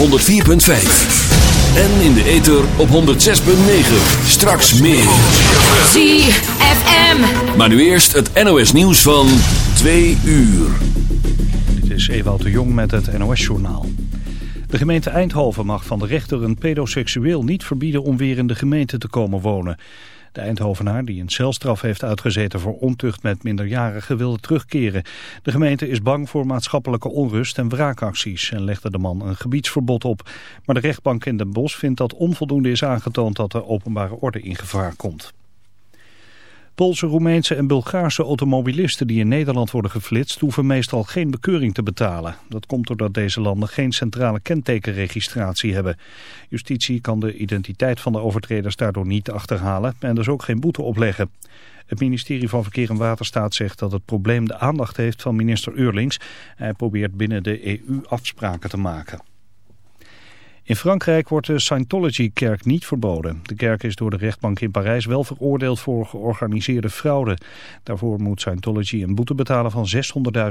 104.5. En in de ether op 106.9. Straks meer. ZFM. Maar nu eerst het NOS nieuws van 2 uur. Dit is Ewout de Jong met het NOS-journaal. De gemeente Eindhoven mag van de rechter een pedoseksueel niet verbieden om weer in de gemeente te komen wonen. De Eindhovenaar, die een celstraf heeft uitgezeten voor ontucht met minderjarigen, wilde terugkeren. De gemeente is bang voor maatschappelijke onrust en wraakacties en legde de man een gebiedsverbod op. Maar de rechtbank in Den Bosch vindt dat onvoldoende is aangetoond dat de openbare orde in gevaar komt. Poolse, Roemeense en Bulgaarse automobilisten die in Nederland worden geflitst hoeven meestal geen bekeuring te betalen. Dat komt doordat deze landen geen centrale kentekenregistratie hebben. Justitie kan de identiteit van de overtreders daardoor niet achterhalen en dus ook geen boete opleggen. Het ministerie van Verkeer en Waterstaat zegt dat het probleem de aandacht heeft van minister Eurlings. Hij probeert binnen de EU afspraken te maken. In Frankrijk wordt de Scientology-kerk niet verboden. De kerk is door de rechtbank in Parijs wel veroordeeld voor georganiseerde fraude. Daarvoor moet Scientology een boete betalen van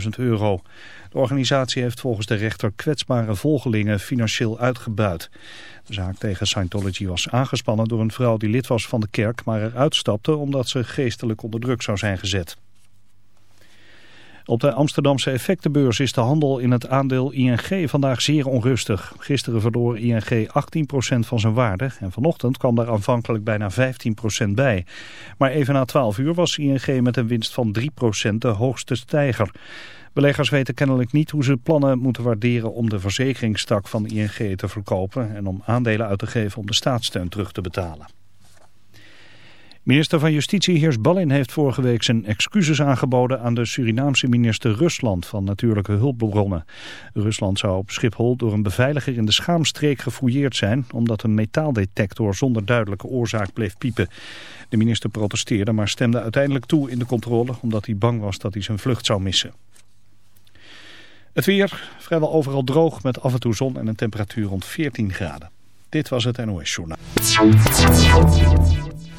600.000 euro. De organisatie heeft volgens de rechter kwetsbare volgelingen financieel uitgebuit. De zaak tegen Scientology was aangespannen door een vrouw die lid was van de kerk... maar eruit stapte omdat ze geestelijk onder druk zou zijn gezet. Op de Amsterdamse effectenbeurs is de handel in het aandeel ING vandaag zeer onrustig. Gisteren verloor ING 18% van zijn waarde en vanochtend kwam daar aanvankelijk bijna 15% bij. Maar even na 12 uur was ING met een winst van 3% de hoogste stijger. Beleggers weten kennelijk niet hoe ze plannen moeten waarderen om de verzekeringstak van ING te verkopen en om aandelen uit te geven om de staatssteun terug te betalen. Minister van Justitie Heers Ballin heeft vorige week zijn excuses aangeboden aan de Surinaamse minister Rusland van Natuurlijke Hulpbronnen. Rusland zou op Schiphol door een beveiliger in de schaamstreek gefouilleerd zijn omdat een metaaldetector zonder duidelijke oorzaak bleef piepen. De minister protesteerde maar stemde uiteindelijk toe in de controle omdat hij bang was dat hij zijn vlucht zou missen. Het weer vrijwel overal droog met af en toe zon en een temperatuur rond 14 graden. Dit was het NOS Journaal.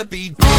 wanna be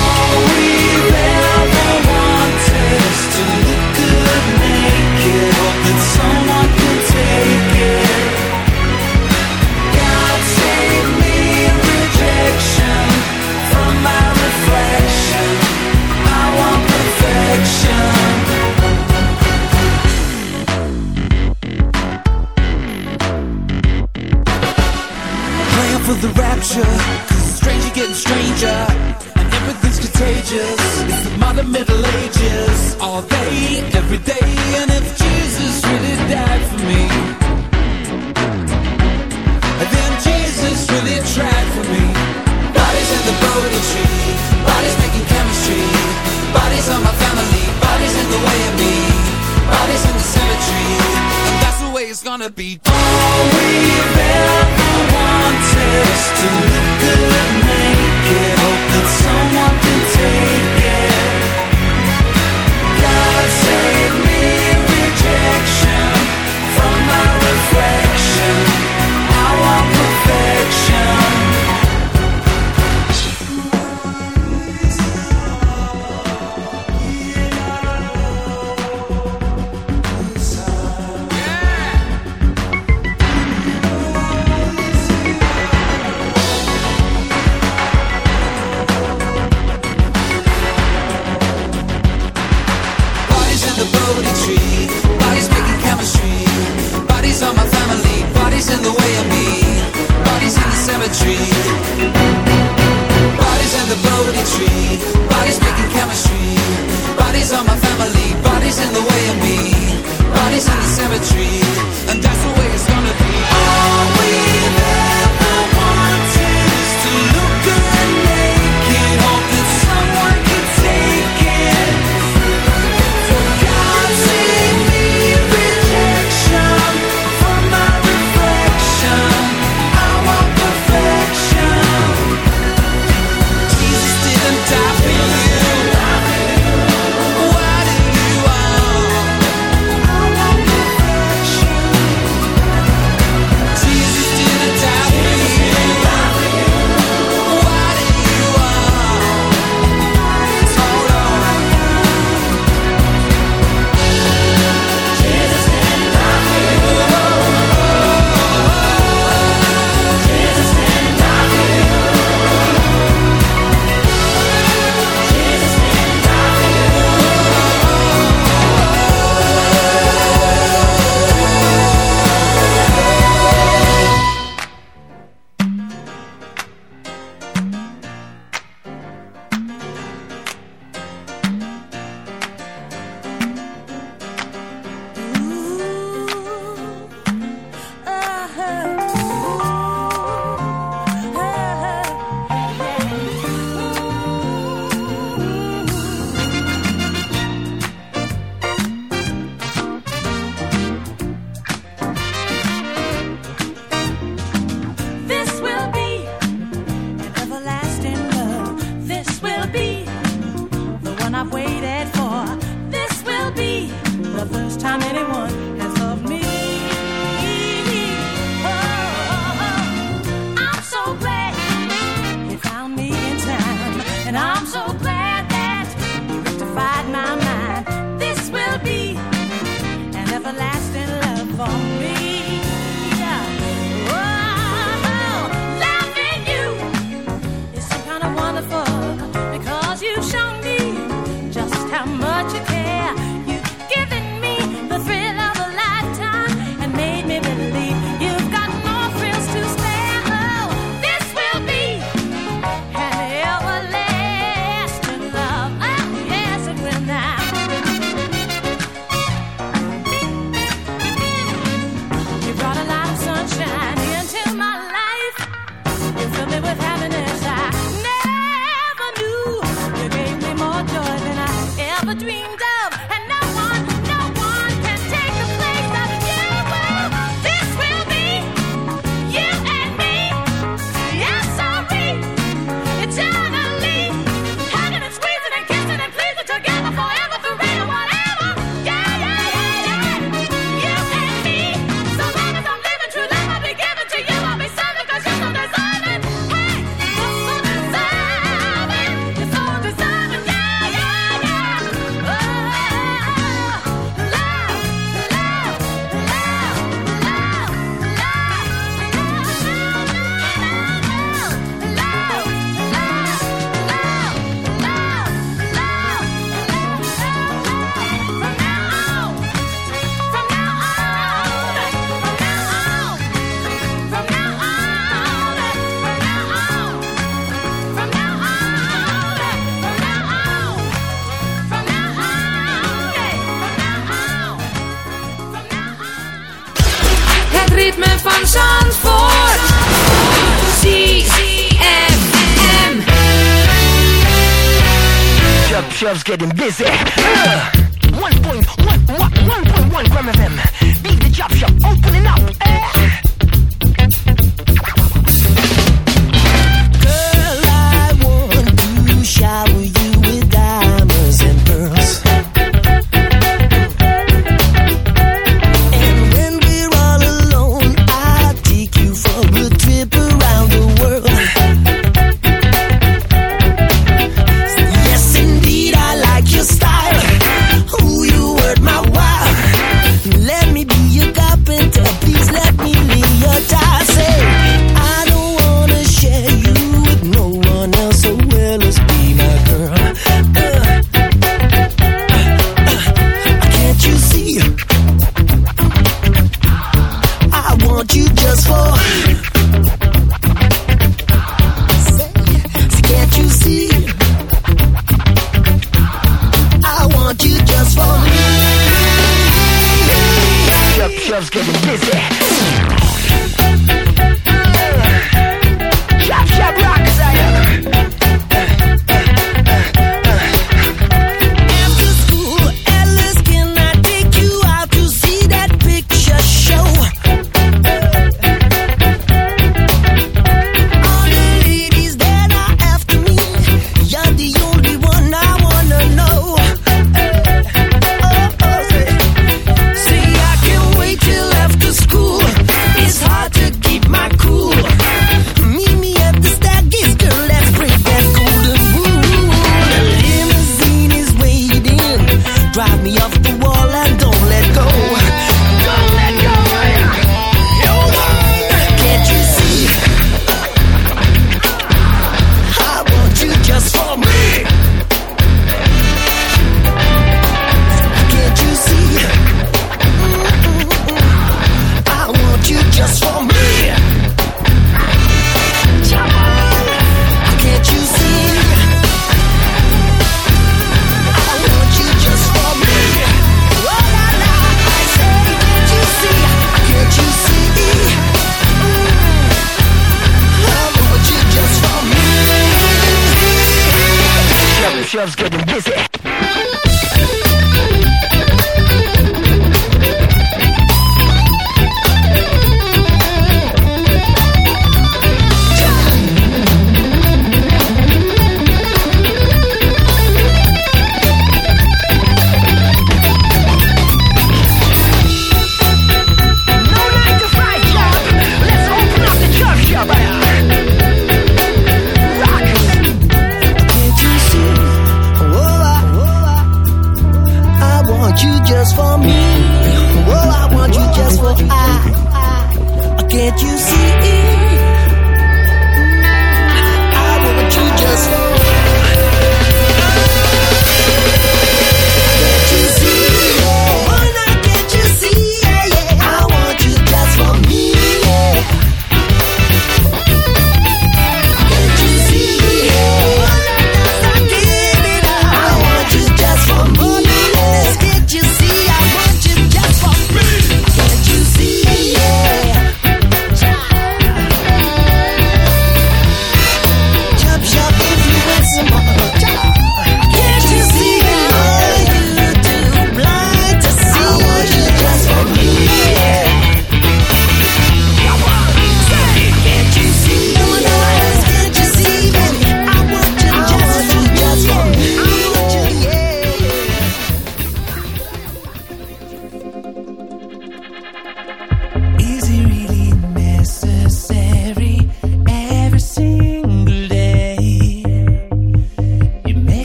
symmetry. Bodies making chemistry. Bodies on my family. Bodies in the way of me. Bodies in the cemetery. the first time anyone clubs getting busy. Uh, 1.1 1.1 gram of them. Beat the chop shop.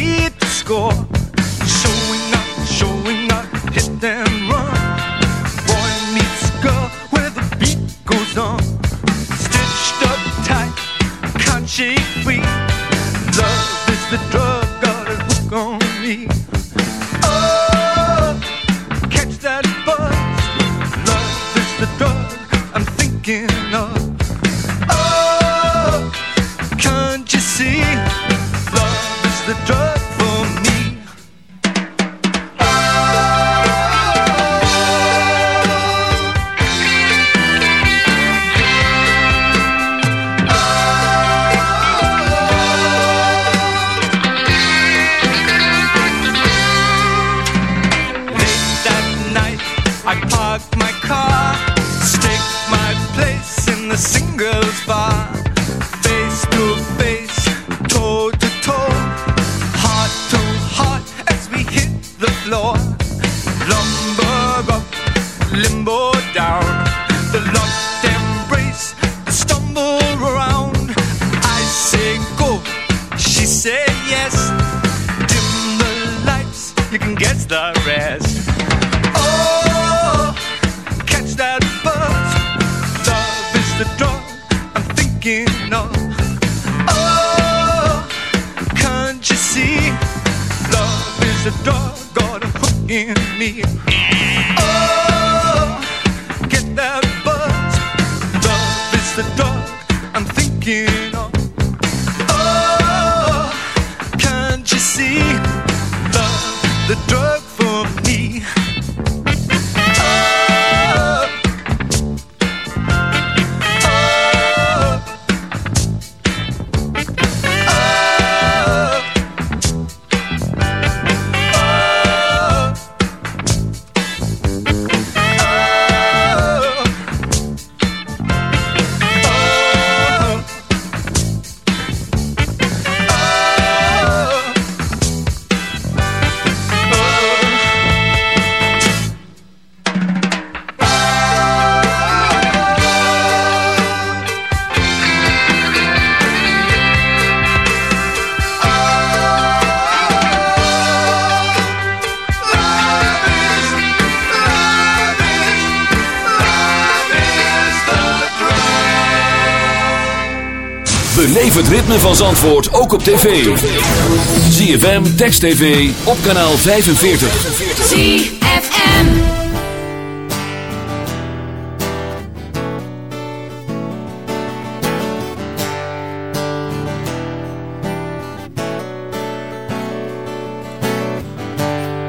need to score. Showing up, showing up, hit and ritme van Zandvoort ook op tv. ZFM, Text TV, op kanaal 45. ZFM.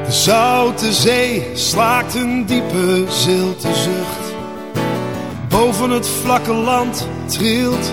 De zoute zee slaakt een diepe zilte zucht. Boven het vlakke land trilt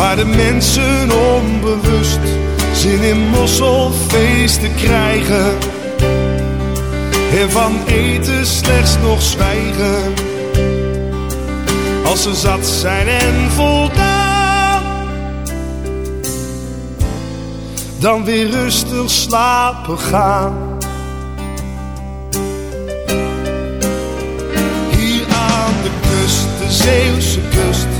waar de mensen onbewust zin in mosselfeesten krijgen en van eten slechts nog zwijgen. Als ze zat zijn en voldaan, dan weer rustig slapen gaan. Hier aan de kust, de Zeeuwse kust,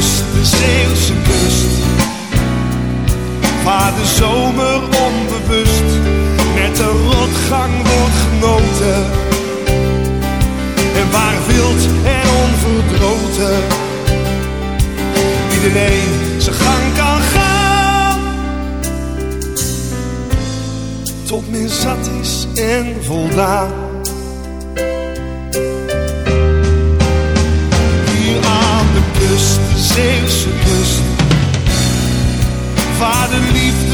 De Zeeuwse kust, waar de zomer onbewust met de rotgang wordt genoten. En waar wild en onverdroten iedereen zijn gang kan gaan. Tot men zat is en voldaan.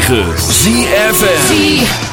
106.9 ZFM.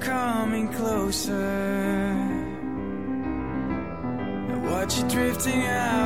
coming closer. And watch you drifting out.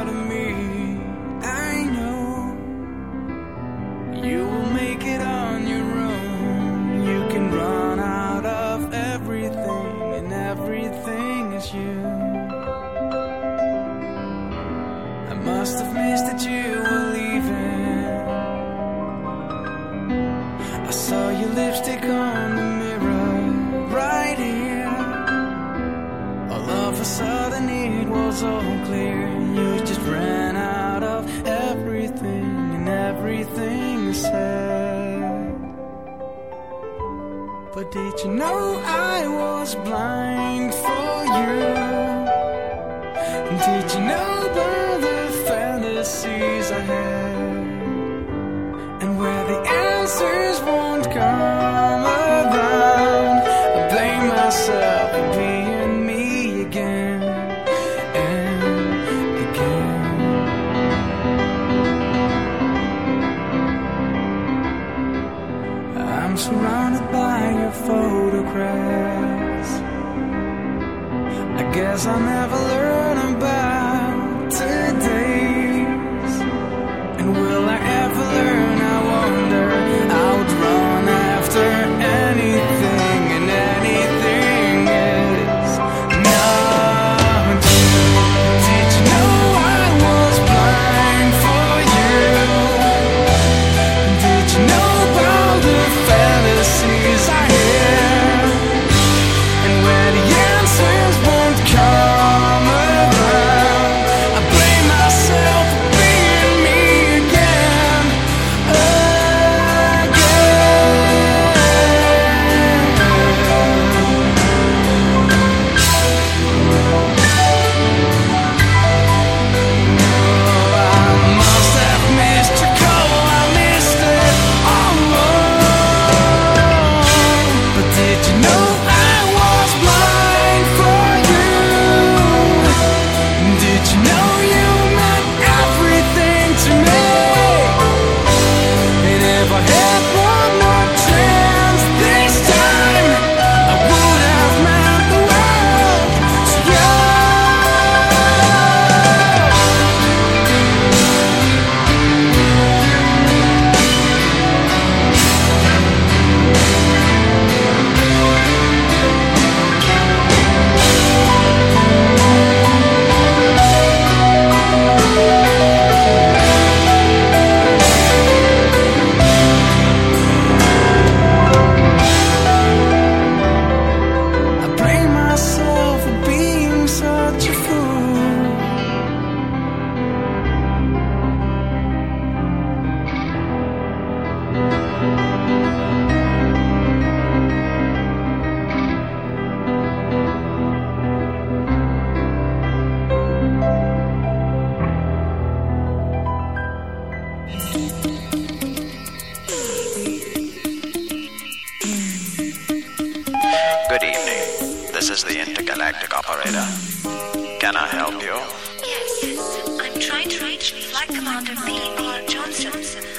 Commander B.R. Johnson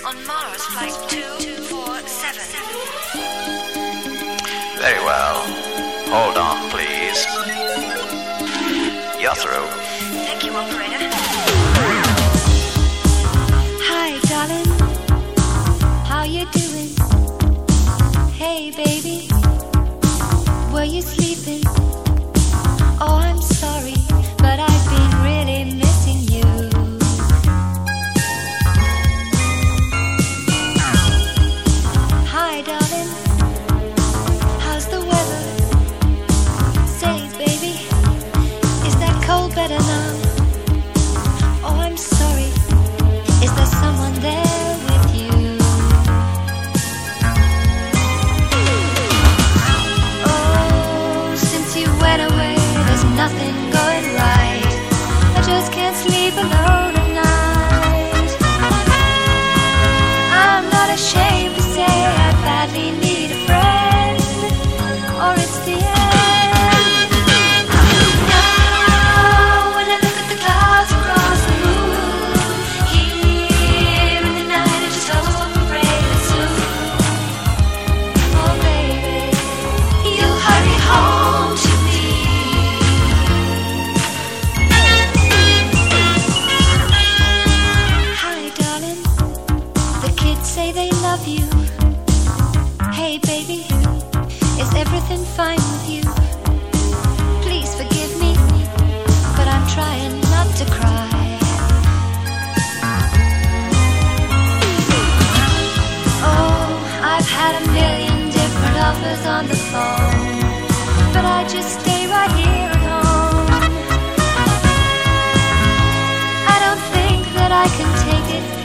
on Mars Flight 247. Very well. Hold on, please. You're through.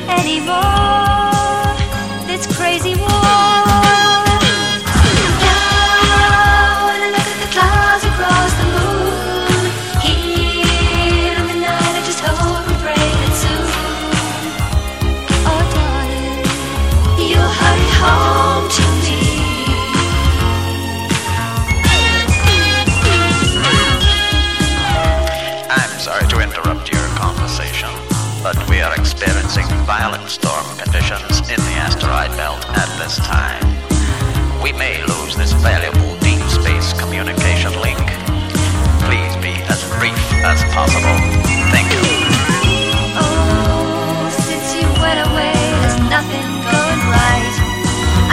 anymore. violent storm conditions in the asteroid belt at this time. We may lose this valuable deep space communication link. Please be as brief as possible. Thank you. Oh, since you went away, there's nothing going right.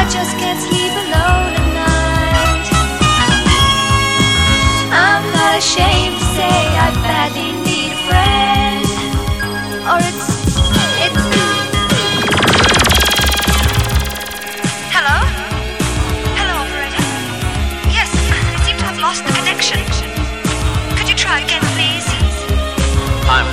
I just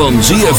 Van ZFM.